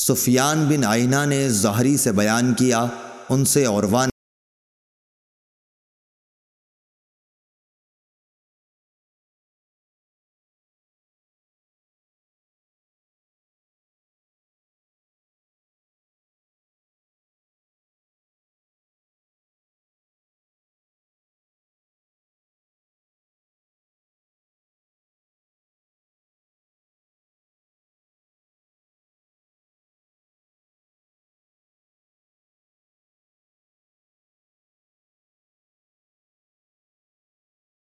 سفیان بن آئینہ نے ظہری سے بیان کیا ان سے اوروان